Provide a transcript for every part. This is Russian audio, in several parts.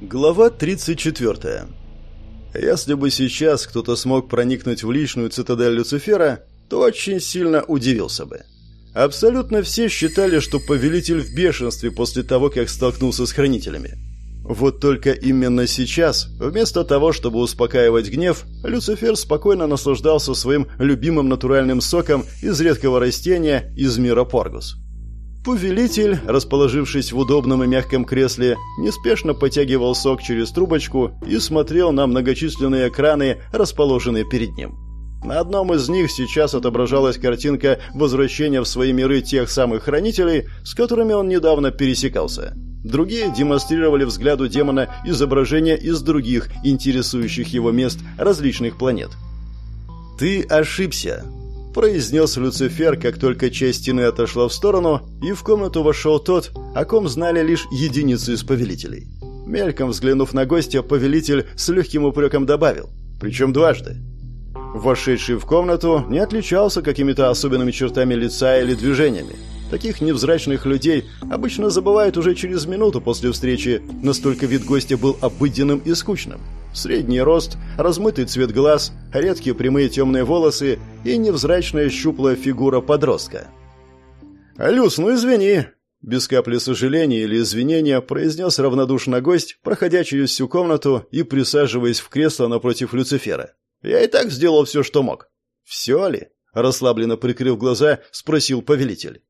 Глава 34. Если бы сейчас кто-то смог проникнуть в личную цитадель Люцифера, то очень сильно удивился бы. Абсолютно все считали, что повелитель в бешенстве после того, как столкнулся с хранителями. Вот только именно сейчас, вместо того, чтобы успокаивать гнев, Люцифер спокойно наслаждался своим любимым натуральным соком из редкого растения из мира Поргус. Повелитель, расположившись в удобном и мягком кресле, неспешно потягивал сок через трубочку и смотрел на многочисленные экраны, расположенные перед ним. На одном из них сейчас отображалась картинка возвращения в свои миры тех самых хранителей, с которыми он недавно пересекался. Другие демонстрировали взгляду демона изображения из других, интересующих его мест различных планет. «Ты ошибся», произнес Люцифер, как только часть стены отошла в сторону, и в комнату вошел тот, о ком знали лишь единицы из повелителей. Мельком взглянув на гостя, повелитель с легким упреком добавил, причем дважды. Вошедший в комнату не отличался какими-то особенными чертами лица или движениями. Таких невзрачных людей обычно забывают уже через минуту после встречи, настолько вид гостя был обыденным и скучным. Средний рост, размытый цвет глаз, редкие прямые темные волосы и невзрачная щуплая фигура подростка. «Люс, ну извини!» Без капли сожаления или извинения произнес равнодушно гость, проходя через всю комнату и присаживаясь в кресло напротив Люцифера. «Я и так сделал все, что мог». «Все ли?» Расслабленно прикрыв глаза, спросил повелитель.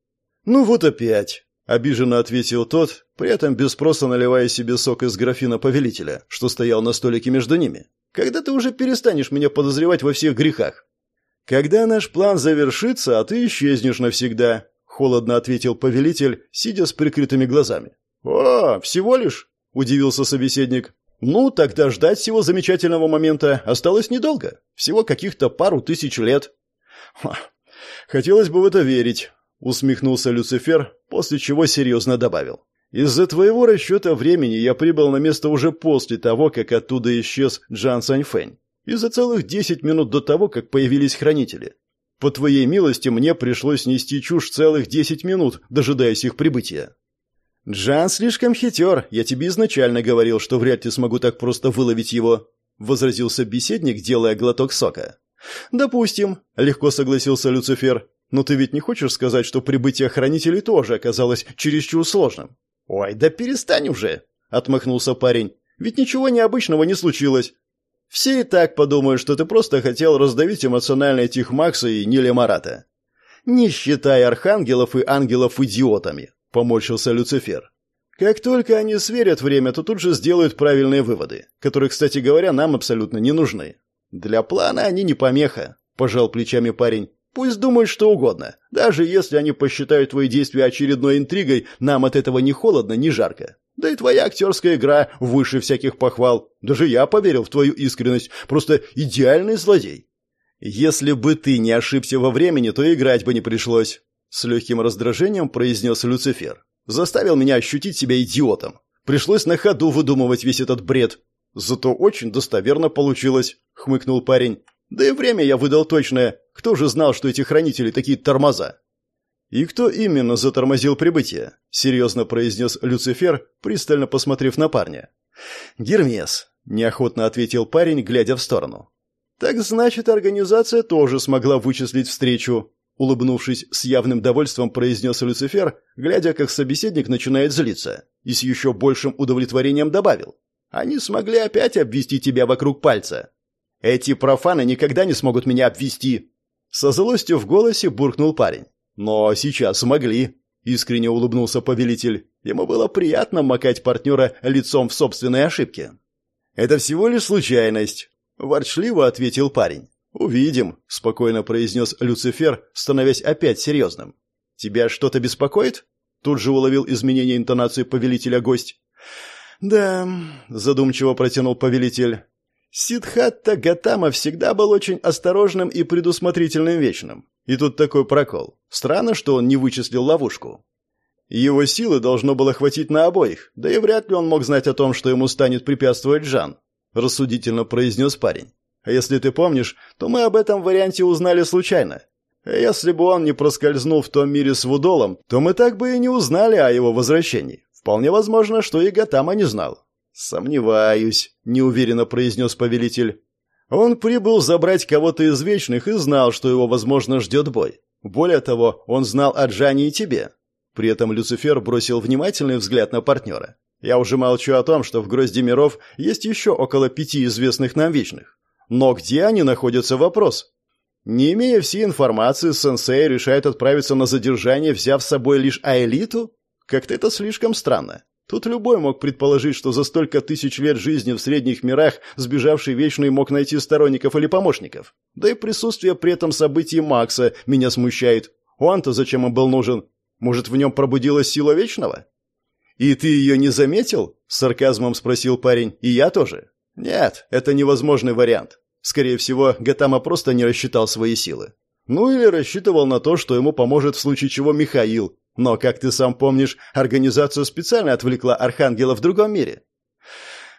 «Ну вот опять!» Обиженно ответил тот, при этом без спроса наливая себе сок из графина повелителя, что стоял на столике между ними. «Когда ты уже перестанешь меня подозревать во всех грехах?» «Когда наш план завершится, а ты исчезнешь навсегда», — холодно ответил повелитель, сидя с прикрытыми глазами. «О, всего лишь?» — удивился собеседник. «Ну, тогда ждать всего замечательного момента осталось недолго. Всего каких-то пару тысяч лет». «Хотелось бы в это верить», Усмехнулся Люцифер, после чего серьезно добавил. «Из-за твоего расчета времени я прибыл на место уже после того, как оттуда исчез Джан Саньфэнь. И за целых десять минут до того, как появились хранители. По твоей милости мне пришлось нести чушь целых десять минут, дожидаясь их прибытия». «Джан слишком хитер. Я тебе изначально говорил, что вряд ли смогу так просто выловить его», — возразил собеседник, делая глоток сока. «Допустим», — легко согласился Люцифер. Но ты ведь не хочешь сказать, что прибытие хранителей тоже оказалось чересчур сложным? Ой, да перестань уже, отмахнулся парень. Ведь ничего необычного не случилось. Все и так подумают, что ты просто хотел раздавить эмоциональный тих Макса и Ниля Марата. Не считай архангелов и ангелов идиотами, поморщился Люцифер. Как только они сверят время, то тут же сделают правильные выводы, которые, кстати говоря, нам абсолютно не нужны. Для плана они не помеха, пожал плечами парень. Пусть думают что угодно. Даже если они посчитают твои действия очередной интригой, нам от этого ни холодно, ни жарко. Да и твоя актерская игра выше всяких похвал. Даже я поверил в твою искренность. Просто идеальный злодей. Если бы ты не ошибся во времени, то играть бы не пришлось. С легким раздражением произнес Люцифер. Заставил меня ощутить себя идиотом. Пришлось на ходу выдумывать весь этот бред. Зато очень достоверно получилось, хмыкнул парень. Да и время я выдал точное. Кто же знал, что эти хранители такие тормоза? И кто именно затормозил прибытие? Серьезно произнес Люцифер, пристально посмотрев на парня. Гермес, неохотно ответил парень, глядя в сторону. Так значит, организация тоже смогла вычислить встречу. Улыбнувшись с явным довольством, произнес Люцифер, глядя, как собеседник начинает злиться, и с еще большим удовлетворением добавил. «Они смогли опять обвести тебя вокруг пальца. Эти профаны никогда не смогут меня обвести. Со злостью в голосе буркнул парень. Но сейчас смогли. Искренне улыбнулся повелитель. Ему было приятно макать партнера лицом в собственной ошибке. «Это всего лишь случайность», – ворчливо ответил парень. «Увидим», – спокойно произнес Люцифер, становясь опять серьезным. «Тебя что-то беспокоит?» Тут же уловил изменение интонации повелителя гость. «Да», – задумчиво протянул повелитель, Сидхатта Гатама всегда был очень осторожным и предусмотрительным вечным. И тут такой прокол. Странно, что он не вычислил ловушку. Его силы должно было хватить на обоих, да и вряд ли он мог знать о том, что ему станет препятствовать Жан, рассудительно произнес парень. А если ты помнишь, то мы об этом варианте узнали случайно. А если бы он не проскользнул в том мире с Вудолом, то мы так бы и не узнали о его возвращении. Вполне возможно, что и Гатама не знал. «Сомневаюсь», — неуверенно произнес повелитель. Он прибыл забрать кого-то из Вечных и знал, что его, возможно, ждет бой. Более того, он знал о Джане и тебе. При этом Люцифер бросил внимательный взгляд на партнера. Я уже молчу о том, что в Грозде миров есть еще около пяти известных нам Вечных. Но где они находятся, вопрос. Не имея всей информации, сенсей решает отправиться на задержание, взяв с собой лишь Аэлиту? Как-то это слишком странно. Тут любой мог предположить, что за столько тысяч лет жизни в средних мирах сбежавший Вечный мог найти сторонников или помощников. Да и присутствие при этом событии Макса меня смущает. Он-то зачем им был нужен? Может, в нем пробудилась сила Вечного? «И ты ее не заметил?» – с сарказмом спросил парень. «И я тоже». «Нет, это невозможный вариант. Скорее всего, Гатама просто не рассчитал свои силы. Ну или рассчитывал на то, что ему поможет в случае чего Михаил, но, как ты сам помнишь, организация специально отвлекла Архангела в другом мире.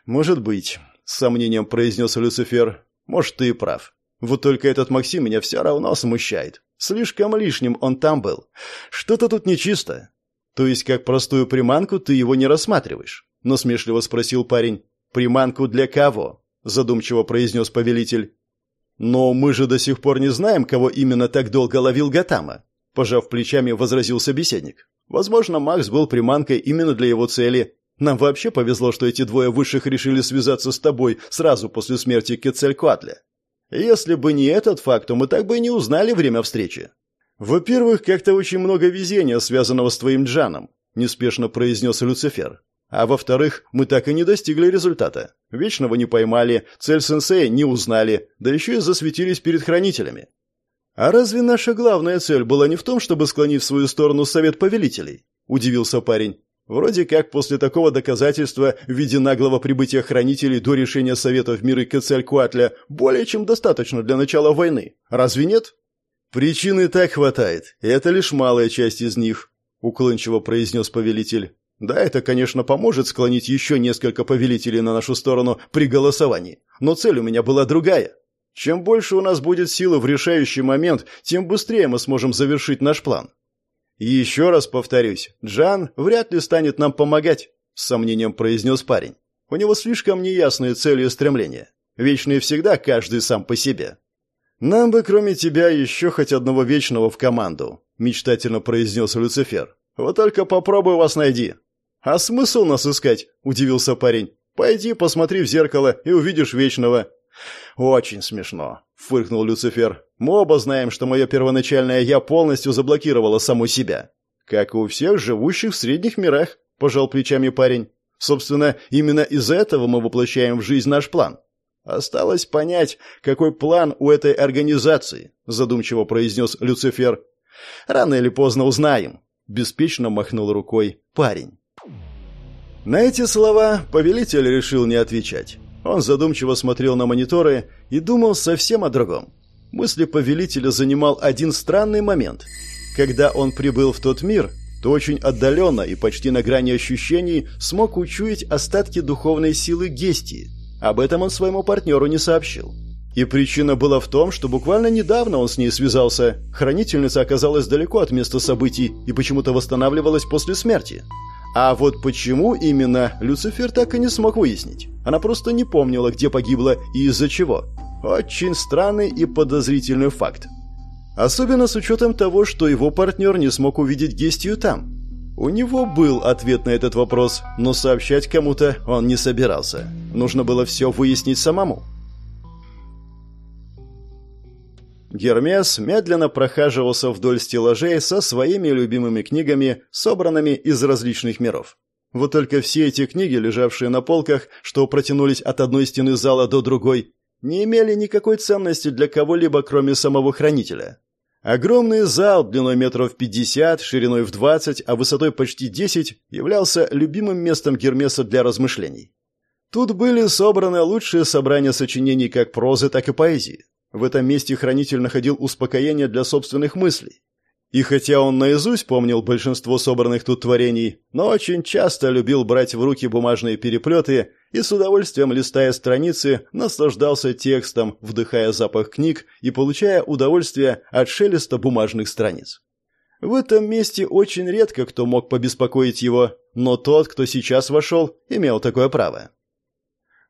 Может быть, с сомнением произнес Люцифер. Может, ты и прав. Вот только этот Максим меня все равно смущает. Слишком лишним он там был. Что-то тут нечисто. То есть, как простую приманку ты его не рассматриваешь? Насмешливо спросил парень. Приманку для кого? Задумчиво произнес повелитель. Но мы же до сих пор не знаем, кого именно так долго ловил Гатама. Пожав плечами, возразил собеседник. Возможно, Макс был приманкой именно для его цели. Нам вообще повезло, что эти двое высших решили связаться с тобой сразу после смерти Кецелькуатля. Если бы не этот факт, то мы так бы и не узнали время встречи. Во-первых, как-то очень много везения, связанного с твоим Джаном, неспешно произнес Люцифер. А во-вторых, мы так и не достигли результата. Вечного не поймали, цель сенсея не узнали, да еще и засветились перед хранителями. «А разве наша главная цель была не в том, чтобы склонить в свою сторону совет повелителей?» – удивился парень. «Вроде как после такого доказательства в виде наглого прибытия хранителей до решения советов мира Кецалькуатля более чем достаточно для начала войны. Разве нет?» «Причин и так хватает, это лишь малая часть из них», – уклончиво произнес повелитель. «Да, это, конечно, поможет склонить еще несколько повелителей на нашу сторону при голосовании, но цель у меня была другая». Чем больше у нас будет силы в решающий момент, тем быстрее мы сможем завершить наш план. И еще раз повторюсь, Джан вряд ли станет нам помогать, с сомнением произнес парень. У него слишком неясные цели и стремления. Вечные всегда каждый сам по себе. Нам бы, кроме тебя, еще хоть одного вечного в команду, мечтательно произнес Люцифер. Вот только попробуй вас найди. А смысл нас искать? удивился парень. Пойди, посмотри в зеркало и увидишь вечного. «Очень смешно», — фыркнул Люцифер. «Мы оба знаем, что мое первоначальное «я» полностью заблокировало саму себя». «Как и у всех живущих в средних мирах», — пожал плечами парень. «Собственно, именно из-за этого мы воплощаем в жизнь наш план». «Осталось понять, какой план у этой организации», — задумчиво произнес Люцифер. «Рано или поздно узнаем», — беспечно махнул рукой парень. На эти слова повелитель решил не отвечать. Он задумчиво смотрел на мониторы и думал совсем о другом. Мысли повелителя занимал один странный момент. Когда он прибыл в тот мир, то очень отдаленно и почти на грани ощущений смог учуять остатки духовной силы Гестии. Об этом он своему партнеру не сообщил. И причина была в том, что буквально недавно он с ней связался. Хранительница оказалась далеко от места событий и почему-то восстанавливалась после смерти. А вот почему именно, Люцифер так и не смог выяснить. Она просто не помнила, где погибла и из-за чего. Очень странный и подозрительный факт. Особенно с учетом того, что его партнер не смог увидеть Гестию там. У него был ответ на этот вопрос, но сообщать кому-то он не собирался. Нужно было все выяснить самому. Гермес медленно прохаживался вдоль стеллажей со своими любимыми книгами, собранными из различных миров. Вот только все эти книги, лежавшие на полках, что протянулись от одной стены зала до другой, не имели никакой ценности для кого-либо, кроме самого хранителя. Огромный зал длиной метров 50, шириной в 20, а высотой почти 10 являлся любимым местом Гермеса для размышлений. Тут были собраны лучшие собрания сочинений как прозы, так и поэзии. В этом месте хранитель находил успокоение для собственных мыслей. И хотя он наизусть помнил большинство собранных тут творений, но очень часто любил брать в руки бумажные переплеты и с удовольствием, листая страницы, наслаждался текстом, вдыхая запах книг и получая удовольствие от шелеста бумажных страниц. В этом месте очень редко кто мог побеспокоить его, но тот, кто сейчас вошел, имел такое право.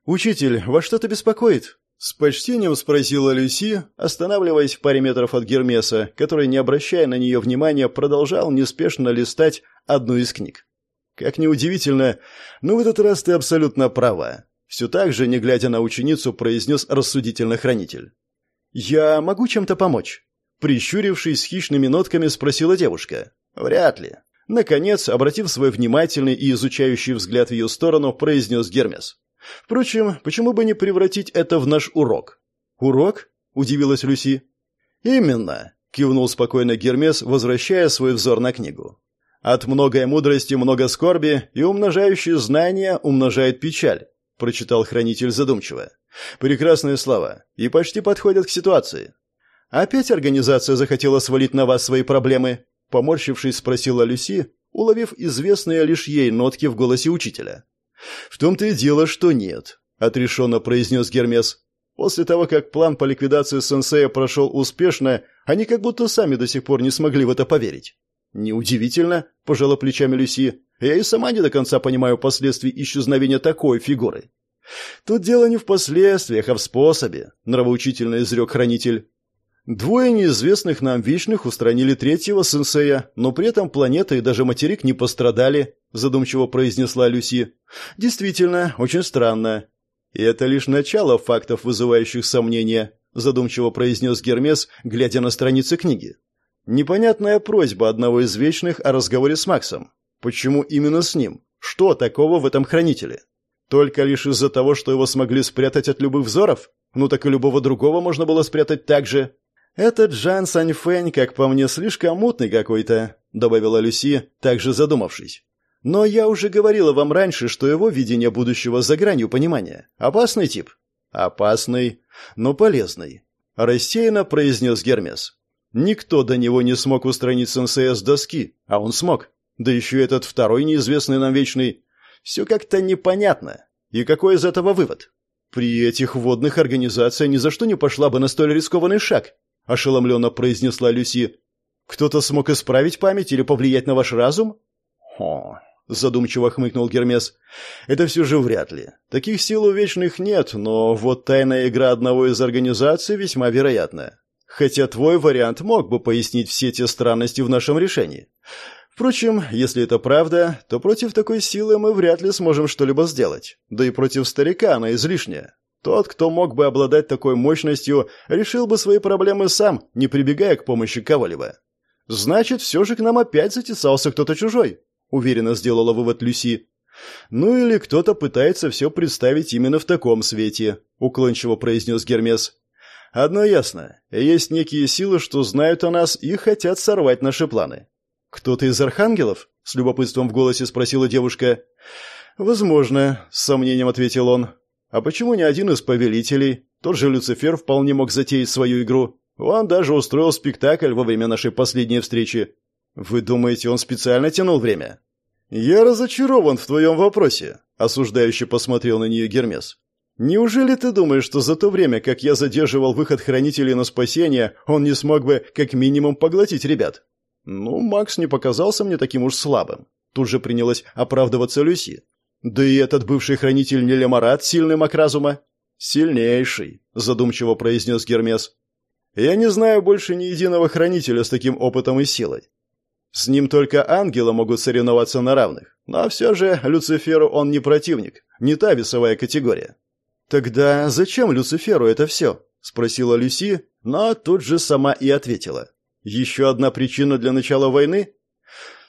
«Учитель, вас что-то беспокоит?» С почтением спросила Люси, останавливаясь в паре метров от Гермеса, который, не обращая на нее внимания, продолжал неспешно листать одну из книг. Как ни удивительно, но в этот раз ты абсолютно права. Все так же, не глядя на ученицу, произнес рассудительно хранитель. «Я могу чем-то помочь?» Прищурившись с хищными нотками, спросила девушка. «Вряд ли». Наконец, обратив свой внимательный и изучающий взгляд в ее сторону, произнес Гермес. Впрочем, почему бы не превратить это в наш урок? Урок? удивилась Люси. Именно, кивнул спокойно Гермес, возвращая свой взор на книгу. От многой мудрости много скорби, и умножающее знания умножает печаль, прочитал хранитель задумчиво. Прекрасные слова и почти подходят к ситуации. Опять организация захотела свалить на вас свои проблемы, поморщившись, спросила Люси, уловив известные лишь ей нотки в голосе учителя. «В том-то и дело, что нет», — отрешенно произнес Гермес. «После того, как план по ликвидации сенсея прошел успешно, они как будто сами до сих пор не смогли в это поверить». «Неудивительно», — пожала плечами Люси. «Я и сама не до конца понимаю последствий исчезновения такой фигуры». «Тут дело не в последствиях, а в способе», — нравоучительно изрек хранитель. Двое неизвестных нам вечных устранили третьего сенсея, но при этом планета и даже материк не пострадали, задумчиво произнесла Люси. Действительно, очень странно. И это лишь начало фактов, вызывающих сомнения, задумчиво произнес Гермес, глядя на страницы книги. Непонятная просьба одного из вечных о разговоре с Максом. Почему именно с ним? Что такого в этом хранителе? Только лишь из-за того, что его смогли спрятать от любых взоров? Ну так и любого другого можно было спрятать так же. «Этот Джан Саньфэнь, как по мне, слишком мутный какой-то», — добавила Люси, также задумавшись. «Но я уже говорила вам раньше, что его видение будущего за гранью понимания. Опасный тип?» «Опасный, но полезный», — рассеянно произнес Гермес. «Никто до него не смог устранить сенсея с доски, а он смог. Да еще этот второй неизвестный нам вечный. Все как-то непонятно. И какой из этого вывод?» При этих водных организация ни за что не пошла бы на столь рискованный шаг ошеломленно произнесла Люси. Кто-то смог исправить память или повлиять на ваш разум? Хо, задумчиво хмыкнул Гермес. Это все же вряд ли. Таких сил у вечных нет, но вот тайная игра одного из организаций весьма вероятна. Хотя твой вариант мог бы пояснить все те странности в нашем решении. Впрочем, если это правда, то против такой силы мы вряд ли сможем что-либо сделать. Да и против старика она излишняя. Тот, кто мог бы обладать такой мощностью, решил бы свои проблемы сам, не прибегая к помощи кого-либо. Значит, все же к нам опять затесался кто-то чужой, уверенно сделала вывод Люси. Ну или кто-то пытается все представить именно в таком свете, уклончиво произнес Гермес. Одно ясно, есть некие силы, что знают о нас и хотят сорвать наши планы. Кто-то из архангелов? с любопытством в голосе спросила девушка. Возможно, с сомнением ответил он. А почему не один из повелителей? Тот же Люцифер вполне мог затеять свою игру. Он даже устроил спектакль во время нашей последней встречи. Вы думаете, он специально тянул время? Я разочарован в твоем вопросе, осуждающе посмотрел на нее Гермес. Неужели ты думаешь, что за то время, как я задерживал выход хранителей на спасение, он не смог бы как минимум поглотить ребят? Ну, Макс не показался мне таким уж слабым. Тут же принялась оправдываться Люси. Да и этот бывший хранитель Нелемарат сильный маг разума. Сильнейший, задумчиво произнес Гермес. Я не знаю больше ни единого хранителя с таким опытом и силой. С ним только ангелы могут соревноваться на равных. Но все же Люциферу он не противник, не та весовая категория. «Тогда зачем Люциферу это все?» – спросила Люси, но тут же сама и ответила. «Еще одна причина для начала войны?»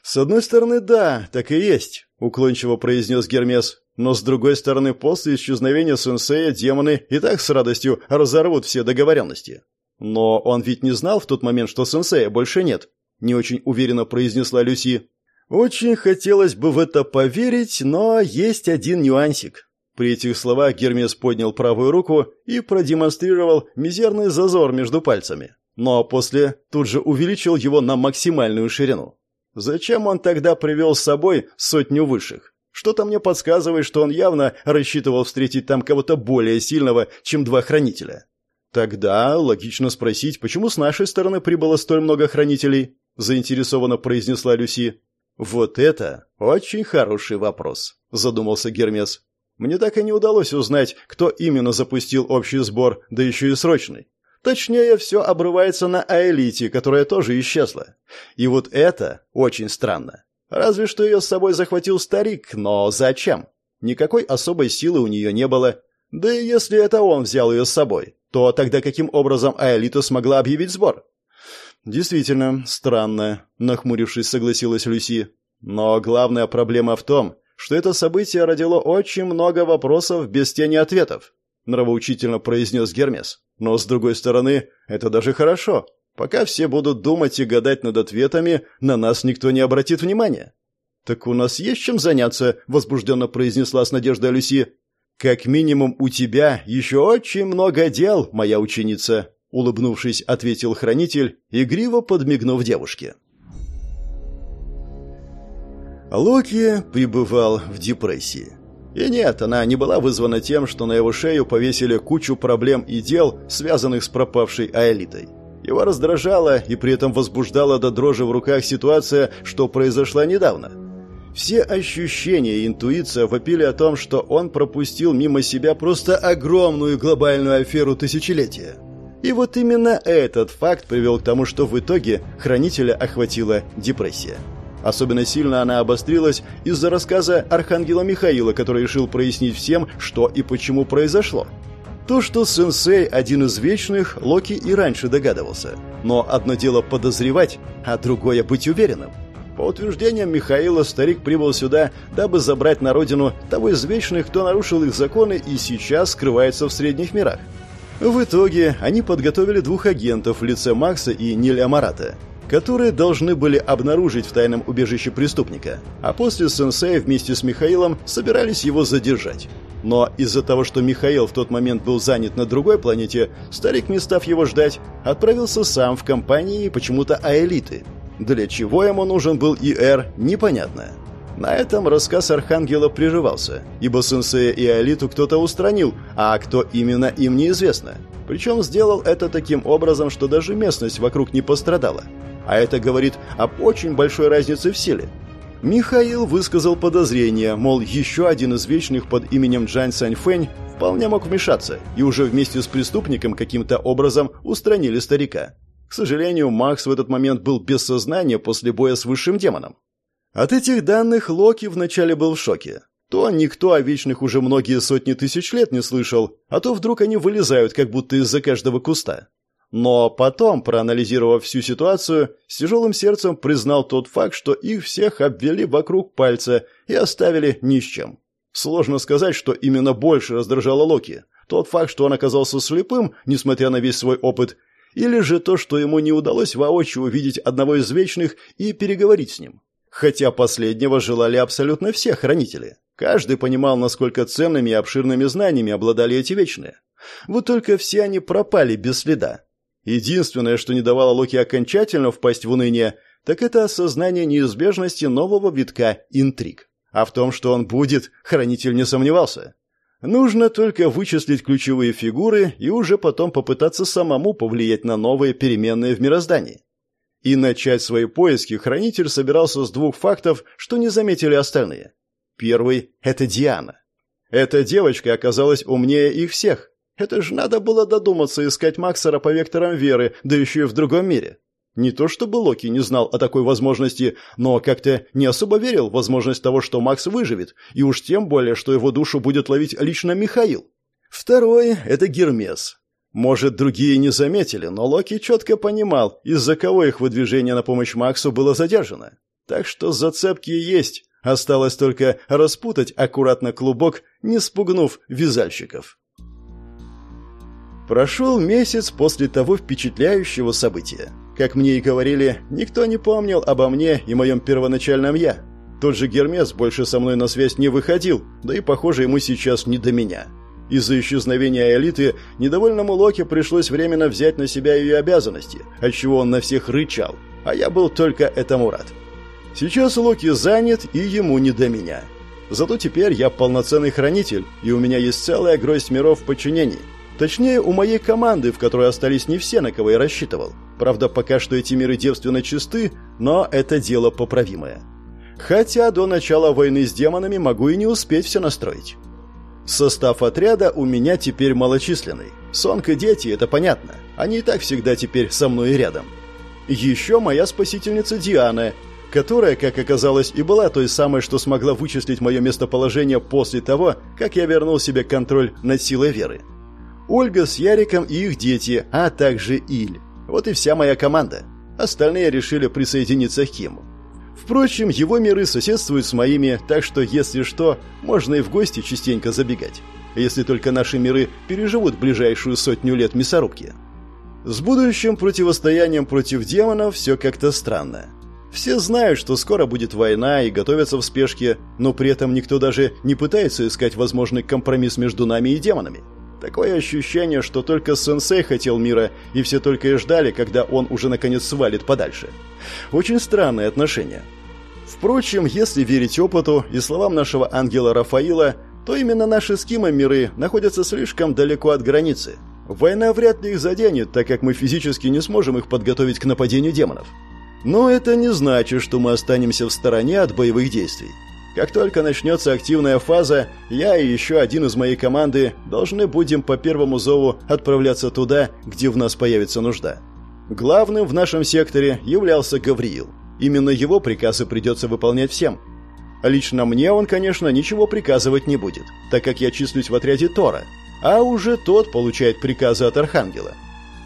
«С одной стороны, да, так и есть уклончиво произнес Гермес. Но с другой стороны, после исчезновения сенсея демоны и так с радостью разорвут все договоренности. Но он ведь не знал в тот момент, что сенсея больше нет, не очень уверенно произнесла Люси. Очень хотелось бы в это поверить, но есть один нюансик. При этих словах Гермес поднял правую руку и продемонстрировал мизерный зазор между пальцами. Но после тут же увеличил его на максимальную ширину. Зачем он тогда привел с собой сотню высших? Что-то мне подсказывает, что он явно рассчитывал встретить там кого-то более сильного, чем два хранителя. Тогда логично спросить, почему с нашей стороны прибыло столь много хранителей, заинтересованно произнесла Люси. Вот это очень хороший вопрос, задумался Гермес. Мне так и не удалось узнать, кто именно запустил общий сбор, да еще и срочный. Точнее, все обрывается на Аэлите, которая тоже исчезла. И вот это очень странно. Разве что ее с собой захватил старик, но зачем? Никакой особой силы у нее не было. Да и если это он взял ее с собой, то тогда каким образом Аэлита смогла объявить сбор? Действительно, странно, нахмурившись, согласилась Люси. Но главная проблема в том, что это событие родило очень много вопросов без тени ответов, нравоучительно произнес Гермес. Но с другой стороны, это даже хорошо. Пока все будут думать и гадать над ответами, на нас никто не обратит внимания. Так у нас есть чем заняться, возбужденно произнесла с надеждой Люси. Как минимум у тебя еще очень много дел, моя ученица, улыбнувшись, ответил хранитель, игриво подмигнув девушке. Локи пребывал в депрессии. И нет, она не была вызвана тем, что на его шею повесили кучу проблем и дел, связанных с пропавшей Аэлитой. Его раздражала и при этом возбуждала до дрожи в руках ситуация, что произошла недавно. Все ощущения и интуиция вопили о том, что он пропустил мимо себя просто огромную глобальную аферу тысячелетия. И вот именно этот факт привел к тому, что в итоге хранителя охватила депрессия. Особенно сильно она обострилась из-за рассказа Архангела Михаила, который решил прояснить всем, что и почему произошло. То, что сенсей один из вечных, Локи и раньше догадывался. Но одно дело подозревать, а другое быть уверенным. По утверждениям Михаила, старик прибыл сюда, дабы забрать на родину того из вечных, кто нарушил их законы и сейчас скрывается в средних мирах. В итоге они подготовили двух агентов в лице Макса и Ниля Марата, которые должны были обнаружить в тайном убежище преступника, а после сенсея вместе с Михаилом собирались его задержать. Но из-за того, что Михаил в тот момент был занят на другой планете, старик, не став его ждать, отправился сам в компании почему-то Аэлиты. Для чего ему нужен был ИР, непонятно. На этом рассказ Архангела прерывался, ибо сенсея и Аэлиту кто-то устранил, а кто именно им неизвестно. Причем сделал это таким образом, что даже местность вокруг не пострадала. А это говорит об очень большой разнице в силе. Михаил высказал подозрение, мол, еще один из вечных под именем Джань Саньфэнь вполне мог вмешаться, и уже вместе с преступником каким-то образом устранили старика. К сожалению, Макс в этот момент был без сознания после боя с высшим демоном. От этих данных Локи вначале был в шоке. То никто о вечных уже многие сотни тысяч лет не слышал, а то вдруг они вылезают как будто из-за каждого куста. Но потом, проанализировав всю ситуацию, с тяжелым сердцем признал тот факт, что их всех обвели вокруг пальца и оставили ни с чем. Сложно сказать, что именно больше раздражало Локи. Тот факт, что он оказался слепым, несмотря на весь свой опыт, или же то, что ему не удалось воочию увидеть одного из вечных и переговорить с ним. Хотя последнего желали абсолютно все хранители. Каждый понимал, насколько ценными и обширными знаниями обладали эти вечные. Вот только все они пропали без следа. Единственное, что не давало Локи окончательно впасть в уныние, так это осознание неизбежности нового витка интриг. А в том, что он будет, хранитель не сомневался. Нужно только вычислить ключевые фигуры и уже потом попытаться самому повлиять на новые переменные в мироздании. И начать свои поиски хранитель собирался с двух фактов, что не заметили остальные. Первый – это Диана. Эта девочка оказалась умнее их всех. Это же надо было додуматься искать Максера по векторам веры, да еще и в другом мире. Не то чтобы Локи не знал о такой возможности, но как-то не особо верил в возможность того, что Макс выживет, и уж тем более, что его душу будет ловить лично Михаил. Второй – это Гермес. Может, другие не заметили, но Локи четко понимал, из-за кого их выдвижение на помощь Максу было задержано. Так что зацепки есть, осталось только распутать аккуратно клубок, не спугнув вязальщиков. Прошел месяц после того впечатляющего события. Как мне и говорили, никто не помнил обо мне и моем первоначальном «я». Тот же Гермес больше со мной на связь не выходил, да и, похоже, ему сейчас не до меня. Из-за исчезновения элиты недовольному Локи пришлось временно взять на себя ее обязанности, отчего он на всех рычал, а я был только этому рад. Сейчас Локи занят, и ему не до меня. Зато теперь я полноценный хранитель, и у меня есть целая гроздь миров в подчинении. Точнее, у моей команды, в которой остались не все, на кого я рассчитывал. Правда, пока что эти миры девственно чисты, но это дело поправимое. Хотя до начала войны с демонами могу и не успеть все настроить. Состав отряда у меня теперь малочисленный. Сонка дети, это понятно. Они и так всегда теперь со мной рядом. Еще моя спасительница Диана, которая, как оказалось, и была той самой, что смогла вычислить мое местоположение после того, как я вернул себе контроль над силой веры. Ольга с Яриком и их дети, а также Иль. Вот и вся моя команда. Остальные решили присоединиться к Киму. Впрочем, его миры соседствуют с моими, так что, если что, можно и в гости частенько забегать. Если только наши миры переживут ближайшую сотню лет мясорубки. С будущим противостоянием против демонов все как-то странно. Все знают, что скоро будет война и готовятся в спешке, но при этом никто даже не пытается искать возможный компромисс между нами и демонами. Такое ощущение, что только сенсей хотел мира, и все только и ждали, когда он уже наконец свалит подальше. Очень странные отношения. Впрочем, если верить опыту и словам нашего ангела Рафаила, то именно наши с Кимом миры находятся слишком далеко от границы. Война вряд ли их заденет, так как мы физически не сможем их подготовить к нападению демонов. Но это не значит, что мы останемся в стороне от боевых действий. Как только начнется активная фаза, я и еще один из моей команды должны будем по первому зову отправляться туда, где в нас появится нужда. Главным в нашем секторе являлся Гавриил. Именно его приказы придется выполнять всем. Лично мне он, конечно, ничего приказывать не будет, так как я числюсь в отряде Тора, а уже тот получает приказы от Архангела.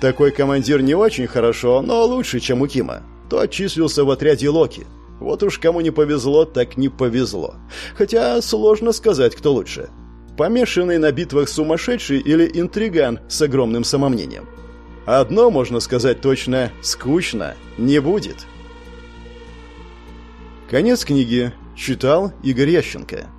Такой командир не очень хорошо, но лучше, чем у Кима. Тот числился в отряде Локи – вот уж кому не повезло, так не повезло. Хотя сложно сказать, кто лучше. Помешанный на битвах сумасшедший или интриган с огромным самомнением. Одно можно сказать точно – скучно не будет. Конец книги. Читал Игорь Ященко.